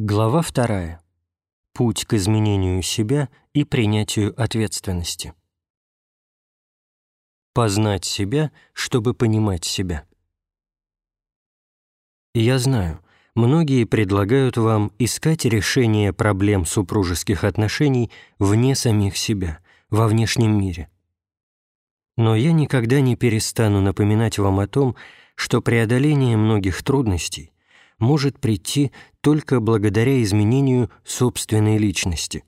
Глава вторая. Путь к изменению себя и принятию ответственности. Познать себя, чтобы понимать себя. Я знаю, многие предлагают вам искать решение проблем супружеских отношений вне самих себя, во внешнем мире. Но я никогда не перестану напоминать вам о том, что преодоление многих трудностей может прийти только благодаря изменению собственной личности.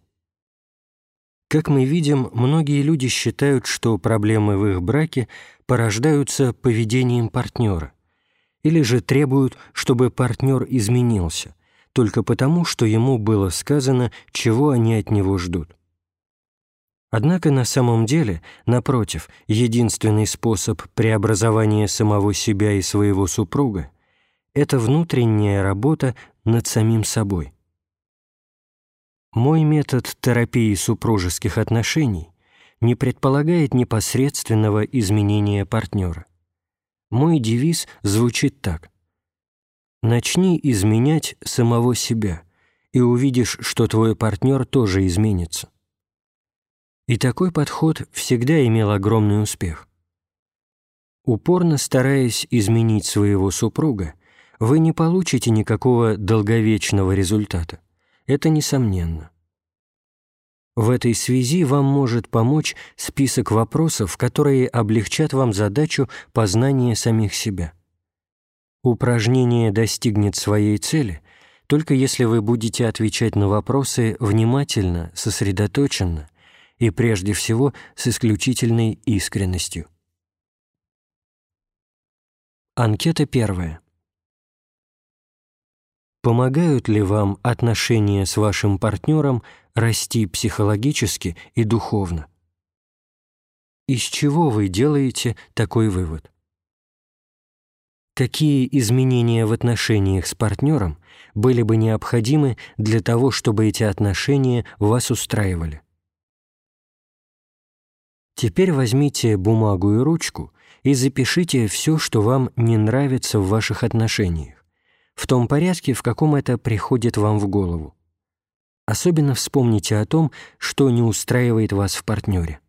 Как мы видим, многие люди считают, что проблемы в их браке порождаются поведением партнера, или же требуют, чтобы партнер изменился, только потому, что ему было сказано, чего они от него ждут. Однако на самом деле, напротив, единственный способ преобразования самого себя и своего супруга это внутренняя работа над самим собой. Мой метод терапии супружеских отношений не предполагает непосредственного изменения партнера. Мой девиз звучит так. «Начни изменять самого себя, и увидишь, что твой партнер тоже изменится». И такой подход всегда имел огромный успех. Упорно стараясь изменить своего супруга, вы не получите никакого долговечного результата. Это несомненно. В этой связи вам может помочь список вопросов, которые облегчат вам задачу познания самих себя. Упражнение достигнет своей цели только если вы будете отвечать на вопросы внимательно, сосредоточенно и прежде всего с исключительной искренностью. Анкета первая. Помогают ли вам отношения с вашим партнером расти психологически и духовно? Из чего вы делаете такой вывод? Какие изменения в отношениях с партнером были бы необходимы для того, чтобы эти отношения вас устраивали? Теперь возьмите бумагу и ручку и запишите все, что вам не нравится в ваших отношениях в том порядке, в каком это приходит вам в голову. Особенно вспомните о том, что не устраивает вас в партнере.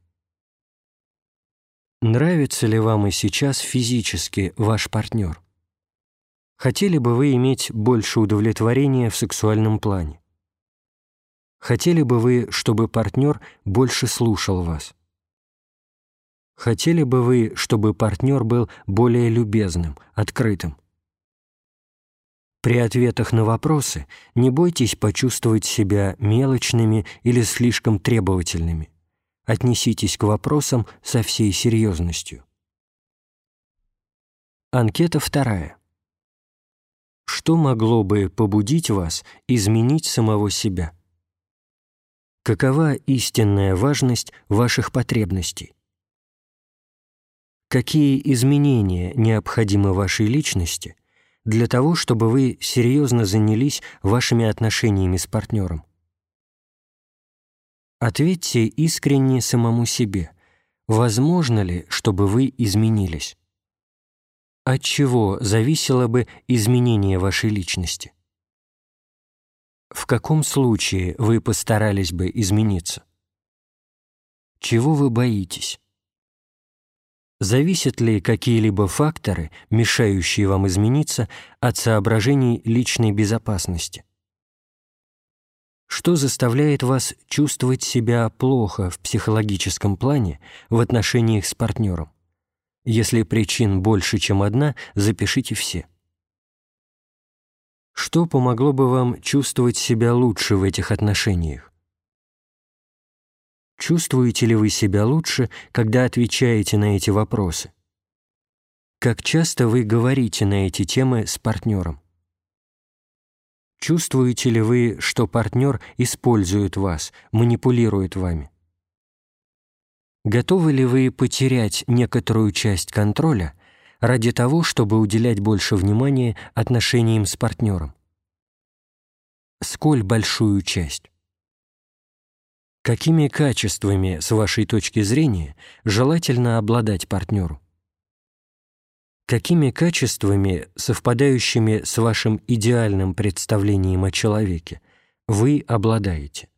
Нравится ли вам и сейчас физически ваш партнер? Хотели бы вы иметь больше удовлетворения в сексуальном плане? Хотели бы вы, чтобы партнер больше слушал вас? Хотели бы вы, чтобы партнер был более любезным, открытым? При ответах на вопросы не бойтесь почувствовать себя мелочными или слишком требовательными. Отнеситесь к вопросам со всей серьезностью. Анкета вторая. Что могло бы побудить вас изменить самого себя? Какова истинная важность ваших потребностей? Какие изменения необходимы вашей личности, для того, чтобы вы серьезно занялись вашими отношениями с партнером. Ответьте искренне самому себе, возможно ли, чтобы вы изменились? От чего зависело бы изменение вашей личности? В каком случае вы постарались бы измениться? Чего вы боитесь? Зависят ли какие-либо факторы, мешающие вам измениться, от соображений личной безопасности? Что заставляет вас чувствовать себя плохо в психологическом плане в отношениях с партнером? Если причин больше, чем одна, запишите все. Что помогло бы вам чувствовать себя лучше в этих отношениях? Чувствуете ли вы себя лучше, когда отвечаете на эти вопросы? Как часто вы говорите на эти темы с партнером? Чувствуете ли вы, что партнер использует вас, манипулирует вами? Готовы ли вы потерять некоторую часть контроля ради того, чтобы уделять больше внимания отношениям с партнером? Сколь большую часть? Какими качествами, с вашей точки зрения, желательно обладать партнеру? какими качествами, совпадающими с вашим идеальным представлением о человеке, вы обладаете.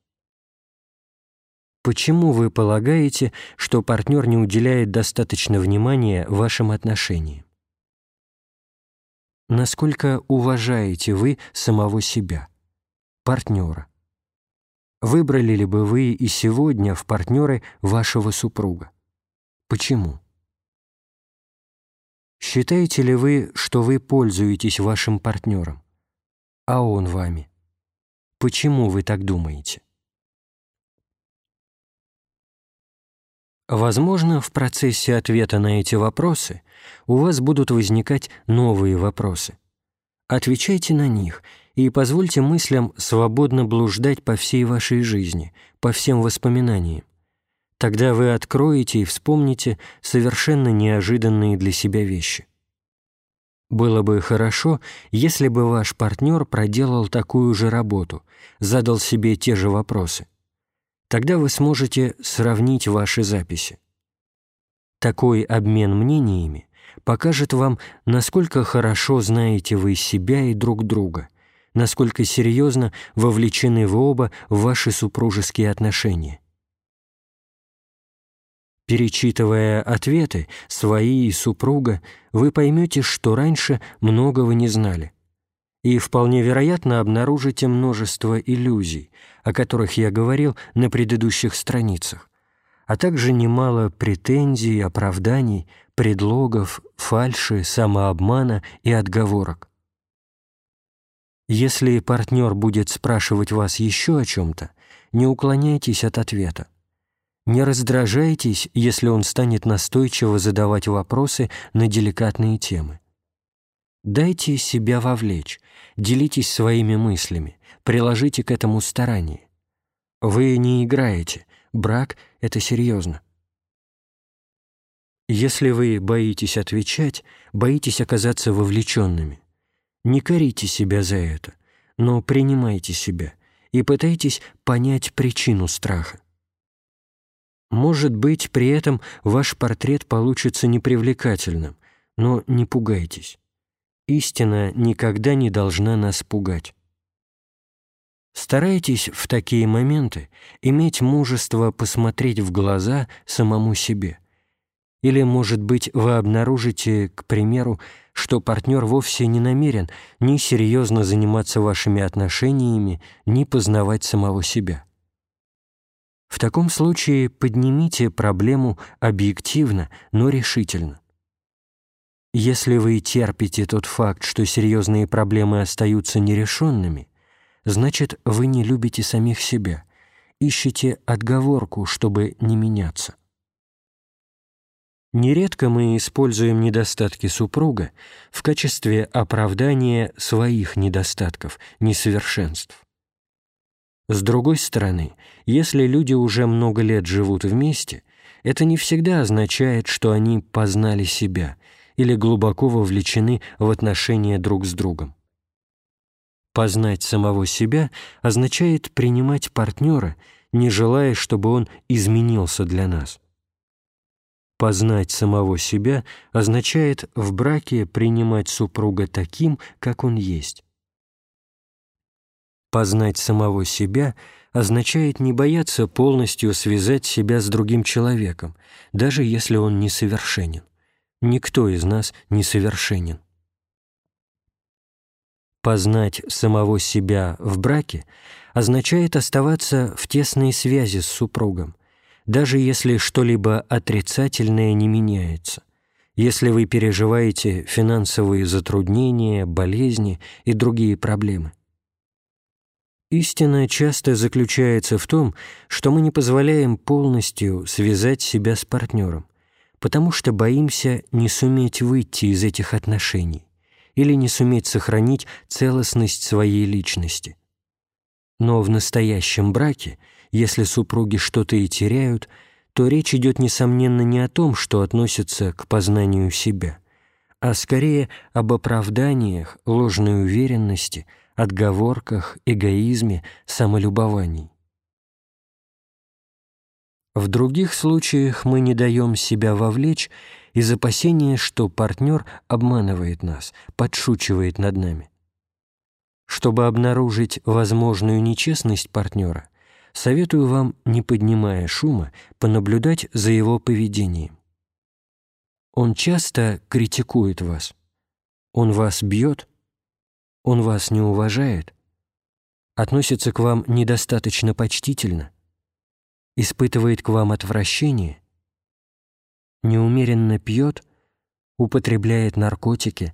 Почему вы полагаете, что партнер не уделяет достаточно внимания вашим отношениям? Насколько уважаете вы самого себя, партнера? Выбрали ли бы вы и сегодня в партнеры вашего супруга? Почему? Считаете ли вы, что вы пользуетесь вашим партнером, а он вами? Почему вы так думаете? Возможно, в процессе ответа на эти вопросы у вас будут возникать новые вопросы. Отвечайте на них и позвольте мыслям свободно блуждать по всей вашей жизни, по всем воспоминаниям. Тогда вы откроете и вспомните совершенно неожиданные для себя вещи. Было бы хорошо, если бы ваш партнер проделал такую же работу, задал себе те же вопросы. Тогда вы сможете сравнить ваши записи. Такой обмен мнениями покажет вам, насколько хорошо знаете вы себя и друг друга, насколько серьезно вовлечены вы оба в ваши супружеские отношения. Перечитывая ответы, свои и супруга, вы поймете, что раньше многого не знали. И вполне вероятно обнаружите множество иллюзий, о которых я говорил на предыдущих страницах, а также немало претензий, оправданий, предлогов, фальши, самообмана и отговорок. Если партнер будет спрашивать вас еще о чем-то, не уклоняйтесь от ответа. Не раздражайтесь, если он станет настойчиво задавать вопросы на деликатные темы. Дайте себя вовлечь, делитесь своими мыслями, приложите к этому старание. Вы не играете, брак — это серьезно. Если вы боитесь отвечать, боитесь оказаться вовлеченными, не корите себя за это, но принимайте себя и пытайтесь понять причину страха. Может быть, при этом ваш портрет получится непривлекательным, но не пугайтесь. Истина никогда не должна нас пугать. Старайтесь в такие моменты иметь мужество посмотреть в глаза самому себе. Или, может быть, вы обнаружите, к примеру, что партнер вовсе не намерен ни серьезно заниматься вашими отношениями, ни познавать самого себя. В таком случае поднимите проблему объективно, но решительно. Если вы терпите тот факт, что серьезные проблемы остаются нерешенными, значит, вы не любите самих себя, ищете отговорку, чтобы не меняться. Нередко мы используем недостатки супруга в качестве оправдания своих недостатков, несовершенств. С другой стороны, если люди уже много лет живут вместе, это не всегда означает, что они познали себя или глубоко вовлечены в отношения друг с другом. Познать самого себя означает принимать партнера, не желая, чтобы он изменился для нас. Познать самого себя означает в браке принимать супруга таким, как он есть. Познать самого себя означает не бояться полностью связать себя с другим человеком, даже если он несовершенен. Никто из нас несовершенен. Познать самого себя в браке означает оставаться в тесной связи с супругом, даже если что-либо отрицательное не меняется, если вы переживаете финансовые затруднения, болезни и другие проблемы. Истина часто заключается в том, что мы не позволяем полностью связать себя с партнером, потому что боимся не суметь выйти из этих отношений или не суметь сохранить целостность своей личности. Но в настоящем браке, если супруги что-то и теряют, то речь идет, несомненно, не о том, что относится к познанию себя, а скорее об оправданиях, ложной уверенности – отговорках, эгоизме, самолюбовании. В других случаях мы не даем себя вовлечь из опасения, что партнер обманывает нас, подшучивает над нами. Чтобы обнаружить возможную нечестность партнера, советую вам, не поднимая шума, понаблюдать за его поведением. Он часто критикует вас. Он вас бьет. Он вас не уважает. Относится к вам недостаточно почтительно. Испытывает к вам отвращение. Неумеренно пьет, употребляет наркотики,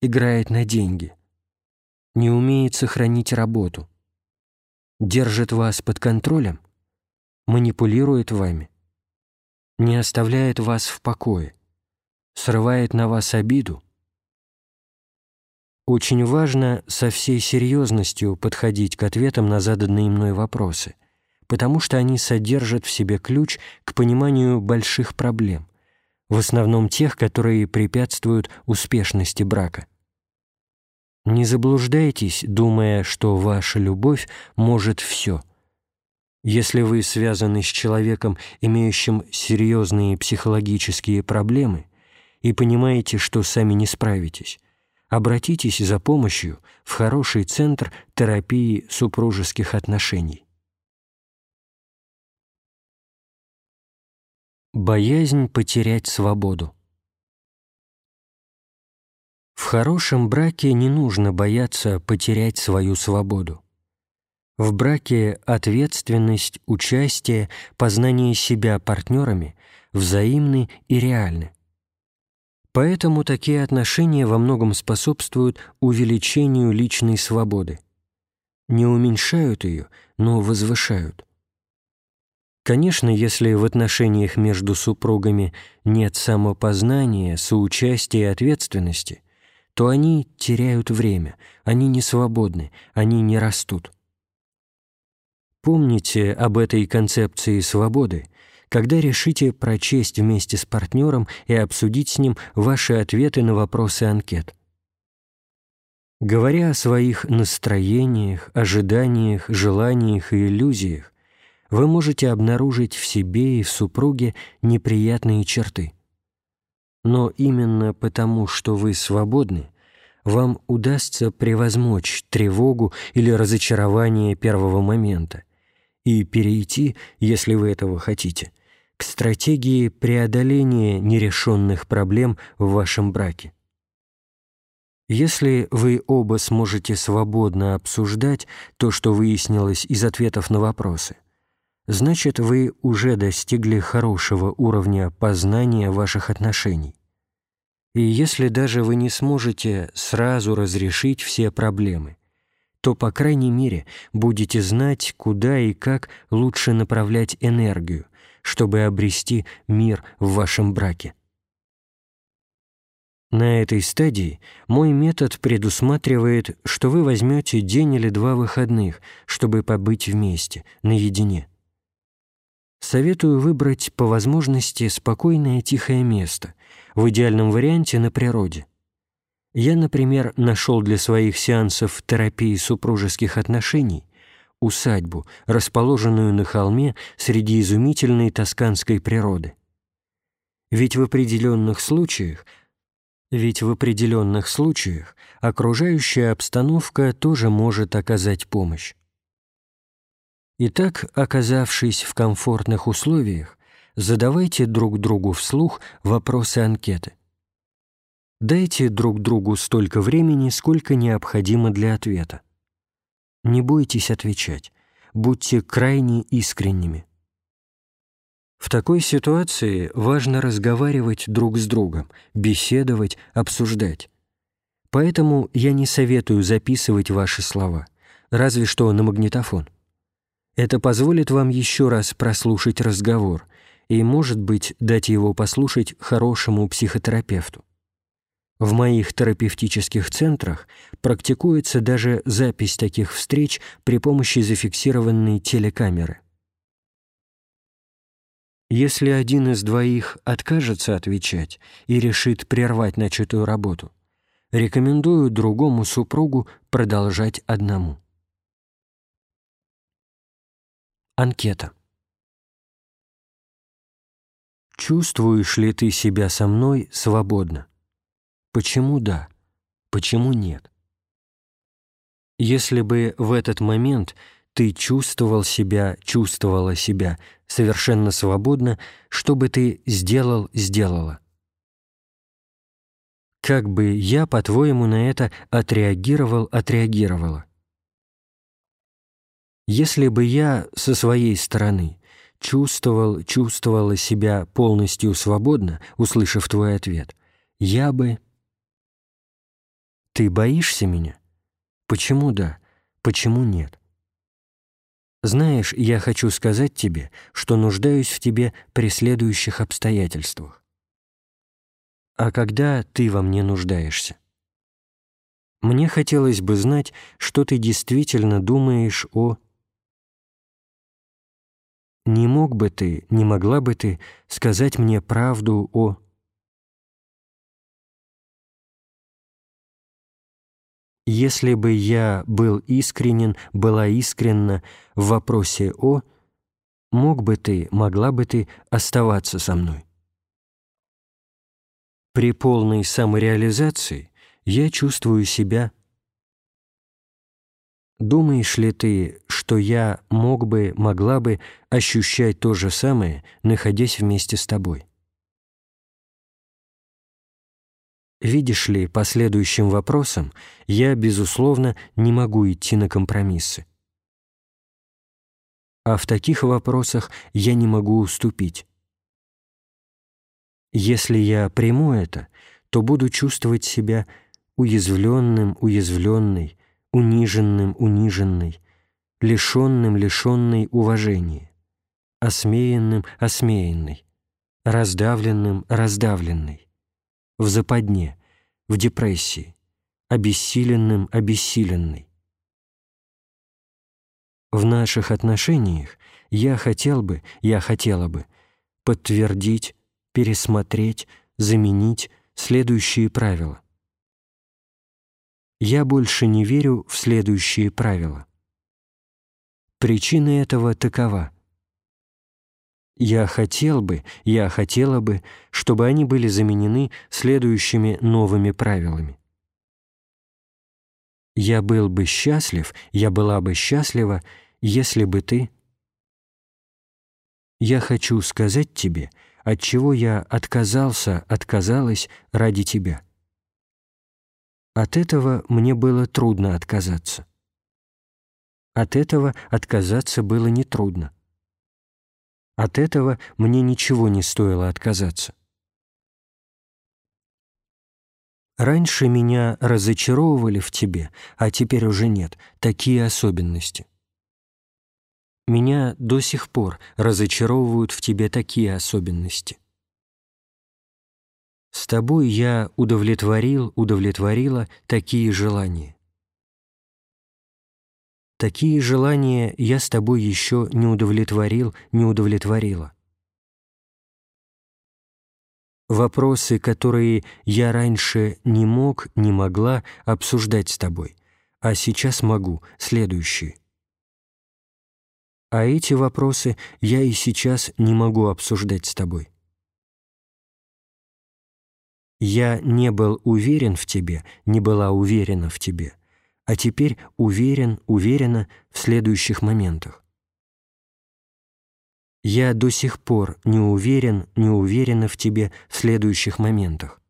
играет на деньги. Не умеет сохранить работу. Держит вас под контролем, манипулирует вами, не оставляет вас в покое срывает на вас обиду. Очень важно со всей серьезностью подходить к ответам на заданные мной вопросы, потому что они содержат в себе ключ к пониманию больших проблем, в основном тех, которые препятствуют успешности брака. Не заблуждайтесь, думая, что ваша любовь может все. Если вы связаны с человеком, имеющим серьезные психологические проблемы – и понимаете, что сами не справитесь, обратитесь за помощью в хороший центр терапии супружеских отношений. Боязнь потерять свободу. В хорошем браке не нужно бояться потерять свою свободу. В браке ответственность, участие, познание себя партнерами взаимны и реальны. Поэтому такие отношения во многом способствуют увеличению личной свободы. Не уменьшают ее, но возвышают. Конечно, если в отношениях между супругами нет самопознания, соучастия и ответственности, то они теряют время, они не свободны, они не растут. Помните об этой концепции свободы когда решите прочесть вместе с партнером и обсудить с ним ваши ответы на вопросы анкет. Говоря о своих настроениях, ожиданиях, желаниях и иллюзиях, вы можете обнаружить в себе и в супруге неприятные черты. Но именно потому, что вы свободны, вам удастся превозмочь тревогу или разочарование первого момента и перейти, если вы этого хотите, к стратегии преодоления нерешенных проблем в вашем браке. Если вы оба сможете свободно обсуждать то, что выяснилось из ответов на вопросы, значит, вы уже достигли хорошего уровня познания ваших отношений. И если даже вы не сможете сразу разрешить все проблемы, то, по крайней мере, будете знать, куда и как лучше направлять энергию, чтобы обрести мир в вашем браке. На этой стадии мой метод предусматривает, что вы возьмете день или два выходных, чтобы побыть вместе, наедине. Советую выбрать по возможности спокойное тихое место, в идеальном варианте на природе. Я, например, нашел для своих сеансов терапии супружеских отношений усадьбу, расположенную на холме среди изумительной тосканской природы. Ведь в определенных случаях ведь в определенных случаях окружающая обстановка тоже может оказать помощь. Итак, оказавшись в комфортных условиях, задавайте друг другу вслух вопросы анкеты. Дайте друг другу столько времени, сколько необходимо для ответа. Не бойтесь отвечать, будьте крайне искренними. В такой ситуации важно разговаривать друг с другом, беседовать, обсуждать. Поэтому я не советую записывать ваши слова, разве что на магнитофон. Это позволит вам еще раз прослушать разговор и, может быть, дать его послушать хорошему психотерапевту. В моих терапевтических центрах практикуется даже запись таких встреч при помощи зафиксированной телекамеры. Если один из двоих откажется отвечать и решит прервать начатую работу, рекомендую другому супругу продолжать одному. Анкета. Чувствуешь ли ты себя со мной свободно? Почему да? Почему нет? Если бы в этот момент ты чувствовал себя, чувствовала себя совершенно свободно, что бы ты сделал, сделала? Как бы я, по-твоему, на это отреагировал, отреагировала? Если бы я со своей стороны чувствовал, чувствовала себя полностью свободно, услышав твой ответ, я бы... Ты боишься меня? Почему да? Почему нет? Знаешь, я хочу сказать тебе, что нуждаюсь в тебе при следующих обстоятельствах. А когда ты во мне нуждаешься? Мне хотелось бы знать, что ты действительно думаешь о не мог бы ты, не могла бы ты сказать мне правду о... Если бы я был искренен, была искренна в вопросе «о», мог бы ты, могла бы ты оставаться со мной? При полной самореализации я чувствую себя Думаешь ли ты, что я мог бы, могла бы ощущать то же самое, находясь вместе с тобой? Видишь ли, по следующим вопросам я, безусловно, не могу идти на компромиссы. А в таких вопросах я не могу уступить. Если я приму это, то буду чувствовать себя уязвленным, уязвленной, униженным униженной, лишенным лишенной уважения, осмеянным осмеянной, раздавленным раздавленной, в западне, в депрессии, обессиленным обессиленной. В наших отношениях я хотел бы, я хотела бы подтвердить, пересмотреть, заменить следующие правила. Я больше не верю в следующие правила. Причина этого такова. Я хотел бы, я хотела бы, чтобы они были заменены следующими новыми правилами. Я был бы счастлив, я была бы счастлива, если бы ты... Я хочу сказать тебе, от чего я отказался, отказалась ради тебя. От этого мне было трудно отказаться. От этого отказаться было нетрудно. От этого мне ничего не стоило отказаться. Раньше меня разочаровывали в тебе, а теперь уже нет, такие особенности. Меня до сих пор разочаровывают в тебе такие особенности. С тобой я удовлетворил, удовлетворила такие желания. Такие желания я с тобой еще не удовлетворил, не удовлетворила. Вопросы, которые я раньше не мог, не могла обсуждать с тобой, а сейчас могу, следующие. А эти вопросы я и сейчас не могу обсуждать с тобой. Я не был уверен в тебе, не была уверена в тебе, а теперь уверен, уверена в следующих моментах. Я до сих пор не уверен, не уверена в тебе в следующих моментах.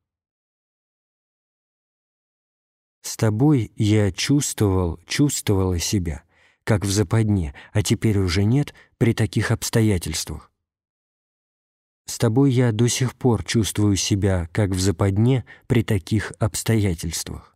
С тобой я чувствовал, чувствовала себя, как в западне, а теперь уже нет при таких обстоятельствах. С тобой я до сих пор чувствую себя как в западне при таких обстоятельствах.